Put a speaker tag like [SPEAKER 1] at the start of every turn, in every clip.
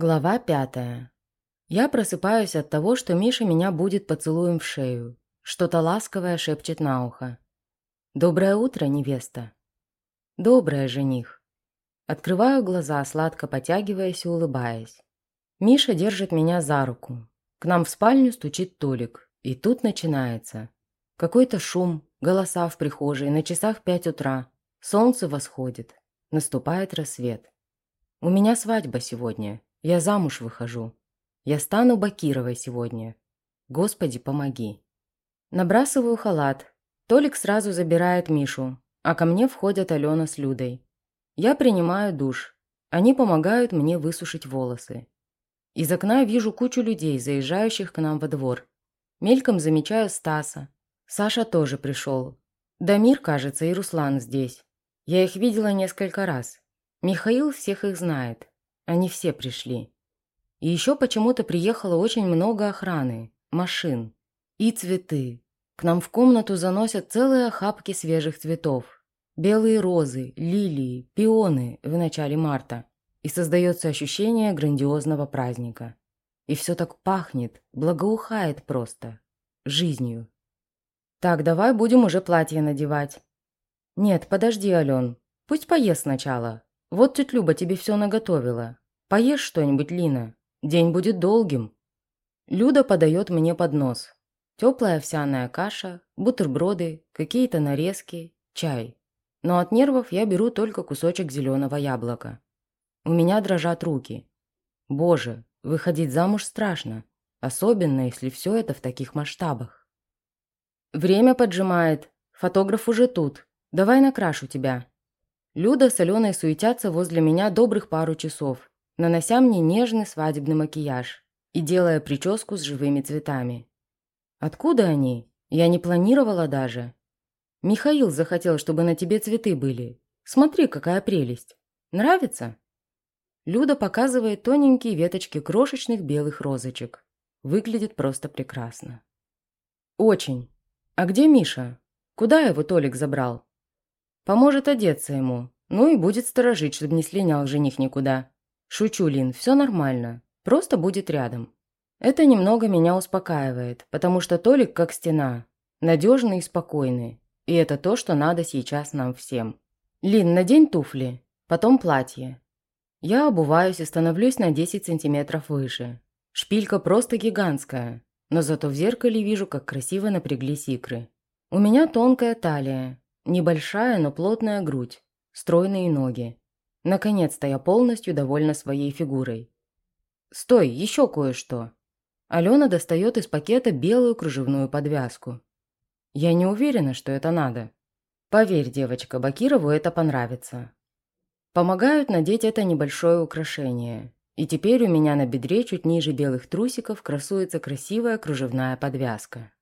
[SPEAKER 1] Глава пятая. Я просыпаюсь от того, что Миша меня будет поцелуем в шею. Что-то ласковое шепчет на ухо. «Доброе утро, невеста». «Доброе, жених». Открываю глаза, сладко потягиваясь и улыбаясь. Миша держит меня за руку. К нам в спальню стучит Толик. И тут начинается. Какой-то шум, голоса в прихожей, на часах пять утра. Солнце восходит. Наступает рассвет. У меня свадьба сегодня. Я замуж выхожу. Я стану Бакировой сегодня. Господи, помоги. Набрасываю халат. Толик сразу забирает Мишу, а ко мне входят Алена с Людой. Я принимаю душ. Они помогают мне высушить волосы. Из окна вижу кучу людей, заезжающих к нам во двор. Мельком замечаю Стаса. Саша тоже пришел. Дамир, кажется, и Руслан здесь. Я их видела несколько раз. Михаил всех их знает. Они все пришли. И еще почему-то приехало очень много охраны, машин и цветы. К нам в комнату заносят целые охапки свежих цветов. Белые розы, лилии, пионы в начале марта. И создается ощущение грандиозного праздника. И все так пахнет, благоухает просто. Жизнью. Так, давай будем уже платье надевать. Нет, подожди, Ален. Пусть поест сначала. Вот тетя Люба тебе все наготовила. Поешь что-нибудь, Лина. День будет долгим». Люда подает мне поднос. Теплая овсяная каша, бутерброды, какие-то нарезки, чай. Но от нервов я беру только кусочек зеленого яблока. У меня дрожат руки. Боже, выходить замуж страшно. Особенно, если все это в таких масштабах. Время поджимает. Фотограф уже тут. Давай накрашу тебя. Люда с Аленой суетятся возле меня добрых пару часов, нанося мне нежный свадебный макияж и делая прическу с живыми цветами. Откуда они? Я не планировала даже. Михаил захотел, чтобы на тебе цветы были. Смотри, какая прелесть. Нравится? Люда показывает тоненькие веточки крошечных белых розочек. Выглядит просто прекрасно. Очень. А где Миша? Куда его Толик забрал? Поможет одеться ему. Ну и будет сторожить, чтобы не слинял жених никуда. Шучу, Лин, все нормально. Просто будет рядом. Это немного меня успокаивает, потому что Толик как стена. Надежный и спокойный. И это то, что надо сейчас нам всем. Лин, надень туфли, потом платье. Я обуваюсь и становлюсь на 10 сантиметров выше. Шпилька просто гигантская, но зато в зеркале вижу, как красиво напряглись икры. У меня тонкая талия, Небольшая, но плотная грудь, стройные ноги. Наконец-то я полностью довольна своей фигурой. «Стой, еще кое-что!» Алена достает из пакета белую кружевную подвязку. «Я не уверена, что это надо. Поверь, девочка, Бакирову это понравится». Помогают надеть это небольшое украшение. И теперь у меня на бедре чуть ниже белых трусиков красуется красивая кружевная подвязка.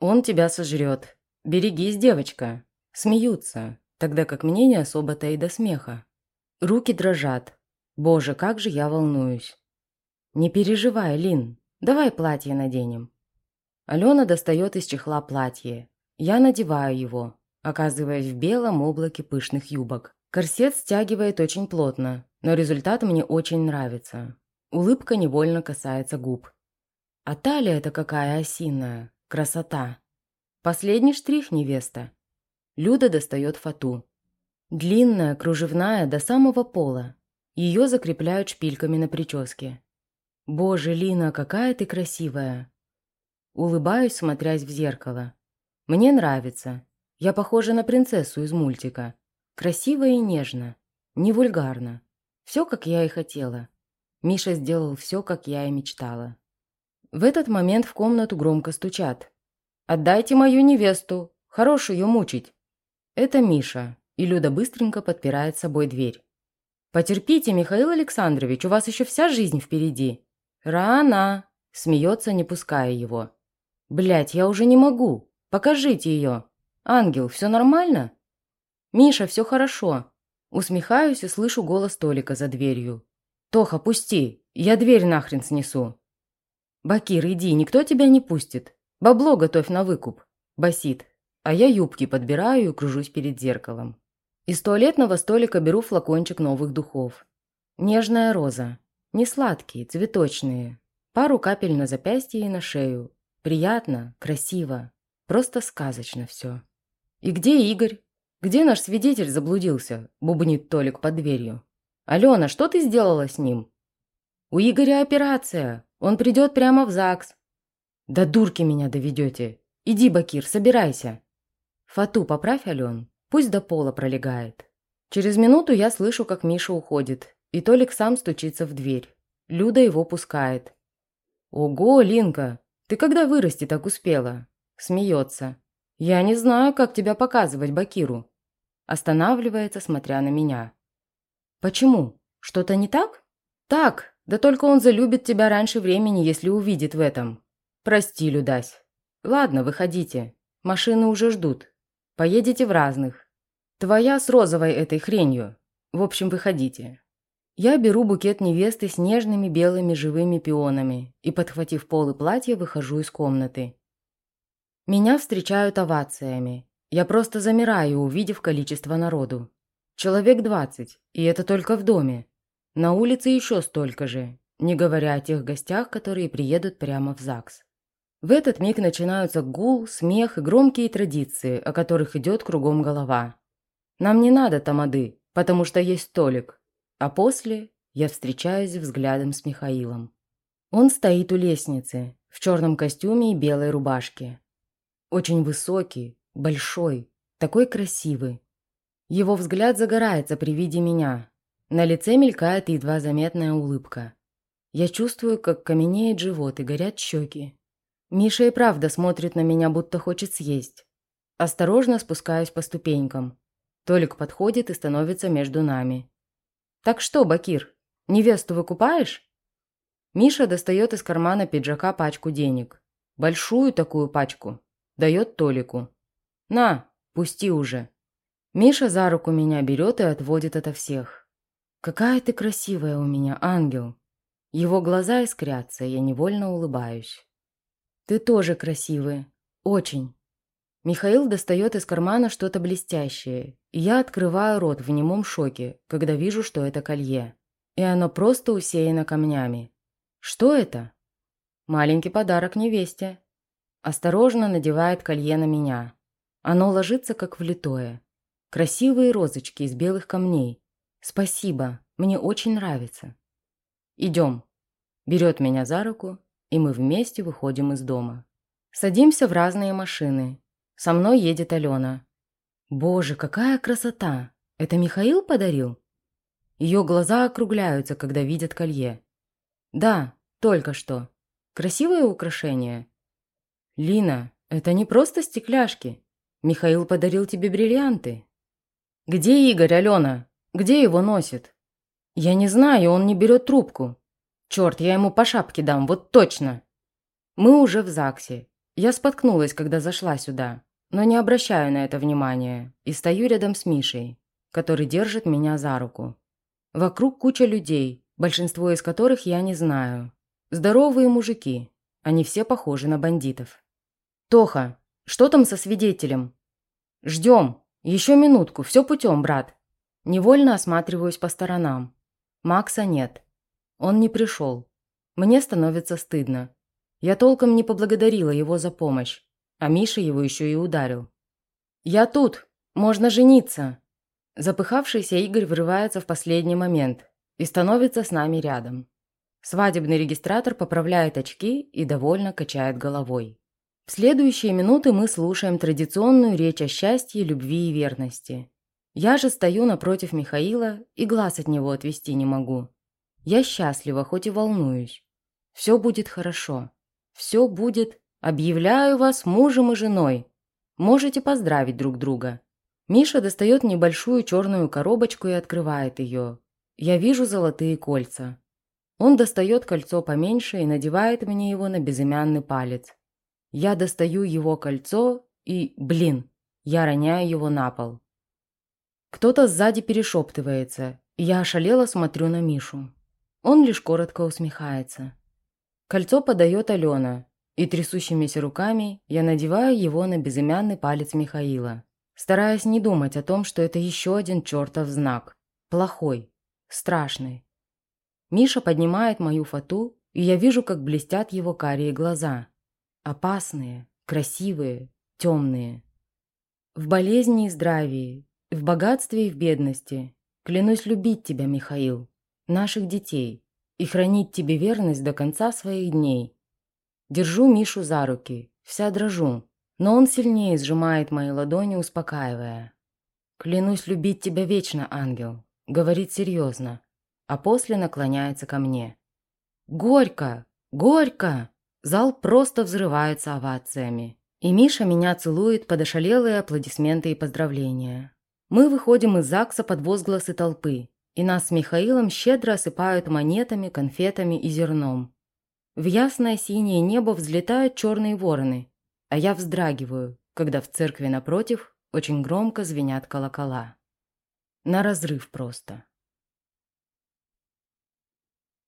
[SPEAKER 1] «Он тебя сожрет. Берегись, девочка!» Смеются, тогда как мне не особо-то и до смеха. Руки дрожат. Боже, как же я волнуюсь. Не переживай, Лин, давай платье наденем. Алена достает из чехла платье. Я надеваю его, оказываясь в белом облаке пышных юбок. Корсет стягивает очень плотно, но результат мне очень нравится. Улыбка невольно касается губ. А талия-то какая осиная. Красота. Последний штрих, невеста. Люда достает фату. Длинная, кружевная, до самого пола. Ее закрепляют шпильками на прическе. «Боже, Лина, какая ты красивая!» Улыбаюсь, смотрясь в зеркало. «Мне нравится. Я похожа на принцессу из мультика. Красиво и нежно. Не вульгарно. Все, как я и хотела. Миша сделал все, как я и мечтала». В этот момент в комнату громко стучат. «Отдайте мою невесту! Хорош ее мучить!» Это Миша, и Люда быстренько подпирает собой дверь. «Потерпите, Михаил Александрович, у вас еще вся жизнь впереди». «Рано!» – смеется, не пуская его. Блять, я уже не могу. Покажите ее. Ангел, все нормально?» «Миша, все хорошо». Усмехаюсь и слышу голос Толика за дверью. «Тоха, пусти, я дверь нахрен снесу». «Бакир, иди, никто тебя не пустит. Бабло готовь на выкуп», – басит, а я юбки подбираю и кружусь перед зеркалом. Из туалетного столика беру флакончик новых духов. Нежная роза. Не сладкие, цветочные. Пару капель на запястье и на шею. Приятно, красиво. Просто сказочно все. «И где Игорь? Где наш свидетель заблудился?» – бубнит Толик под дверью. «Алена, что ты сделала с ним?» «У Игоря операция. Он придет прямо в ЗАГС». «Да дурки меня доведете. Иди, Бакир, собирайся». «Фату поправь, Ален. Пусть до пола пролегает». Через минуту я слышу, как Миша уходит, и Толик сам стучится в дверь. Люда его пускает. «Ого, Линка, ты когда вырасти так успела?» Смеется. «Я не знаю, как тебя показывать Бакиру». Останавливается, смотря на меня. «Почему? Что-то не так?» «Так, да только он залюбит тебя раньше времени, если увидит в этом. Прости, Людась. Ладно, выходите. Машины уже ждут. Поедете в разных. Твоя с розовой этой хренью. В общем, выходите». Я беру букет невесты с нежными белыми живыми пионами и, подхватив полы платья, выхожу из комнаты. Меня встречают овациями. Я просто замираю, увидев количество народу. Человек двадцать, и это только в доме. На улице еще столько же, не говоря о тех гостях, которые приедут прямо в ЗАГС. В этот миг начинаются гул, смех и громкие традиции, о которых идет кругом голова. Нам не надо тамады, потому что есть столик, а после я встречаюсь взглядом с Михаилом. Он стоит у лестницы, в черном костюме и белой рубашке. Очень высокий, большой, такой красивый. Его взгляд загорается при виде меня. На лице мелькает едва заметная улыбка. Я чувствую, как каменеет живот и горят щеки. Миша и правда смотрит на меня, будто хочет съесть. Осторожно спускаюсь по ступенькам. Толик подходит и становится между нами. «Так что, Бакир, невесту выкупаешь?» Миша достает из кармана пиджака пачку денег. Большую такую пачку. Дает Толику. «На, пусти уже». Миша за руку меня берет и отводит ото всех. «Какая ты красивая у меня, ангел!» Его глаза искрятся, я невольно улыбаюсь. «Ты тоже красивый. Очень. Михаил достает из кармана что-то блестящее, я открываю рот в немом шоке, когда вижу, что это колье. И оно просто усеяно камнями. Что это? Маленький подарок невесте. Осторожно надевает колье на меня. Оно ложится как влитое. Красивые розочки из белых камней. Спасибо, мне очень нравится. Идем. Берет меня за руку, и мы вместе выходим из дома. Садимся в разные машины, со мной едет Алена. Боже, какая красота! Это Михаил подарил? Ее глаза округляются, когда видят колье. Да, только что. Красивое украшение. Лина, это не просто стекляшки. Михаил подарил тебе бриллианты. Где Игорь, Алена? Где его носит? Я не знаю, он не берет трубку. Черт, я ему по шапке дам, вот точно. Мы уже в ЗАГСе. Я споткнулась, когда зашла сюда, но не обращаю на это внимания и стою рядом с Мишей, который держит меня за руку. Вокруг куча людей, большинство из которых я не знаю. Здоровые мужики, они все похожи на бандитов. «Тоха, что там со свидетелем?» «Ждем. Еще минутку, все путем, брат». Невольно осматриваюсь по сторонам. Макса нет. Он не пришел. Мне становится стыдно. Я толком не поблагодарила его за помощь, а Миша его еще и ударил. «Я тут! Можно жениться!» Запыхавшийся Игорь врывается в последний момент и становится с нами рядом. Свадебный регистратор поправляет очки и довольно качает головой. В следующие минуты мы слушаем традиционную речь о счастье, любви и верности. Я же стою напротив Михаила и глаз от него отвести не могу. Я счастлива, хоть и волнуюсь. Все будет хорошо. Все будет. Объявляю вас мужем и женой. Можете поздравить друг друга. Миша достает небольшую черную коробочку и открывает ее. Я вижу золотые кольца. Он достает кольцо поменьше и надевает мне его на безымянный палец. Я достаю его кольцо и, блин, я роняю его на пол. Кто-то сзади перешептывается, и я ошалело смотрю на Мишу. Он лишь коротко усмехается. Кольцо подает Алена, и трясущимися руками я надеваю его на безымянный палец Михаила, стараясь не думать о том, что это еще один чертов знак. Плохой, страшный. Миша поднимает мою фату, и я вижу, как блестят его карие глаза. Опасные, красивые, темные. В болезни и здравии, в богатстве и в бедности. Клянусь любить тебя, Михаил, наших детей, и хранить тебе верность до конца своих дней. Держу Мишу за руки, вся дрожу, но он сильнее сжимает мои ладони, успокаивая. «Клянусь любить тебя вечно, ангел», — говорит серьезно, а после наклоняется ко мне. «Горько! Горько!» Зал просто взрывается овациями. И Миша меня целует под ошалелые аплодисменты и поздравления. Мы выходим из ЗАГСа под возгласы толпы, и нас с Михаилом щедро осыпают монетами, конфетами и зерном. В ясное синее небо взлетают черные вороны, а я вздрагиваю, когда в церкви напротив очень громко звенят колокола. На разрыв просто.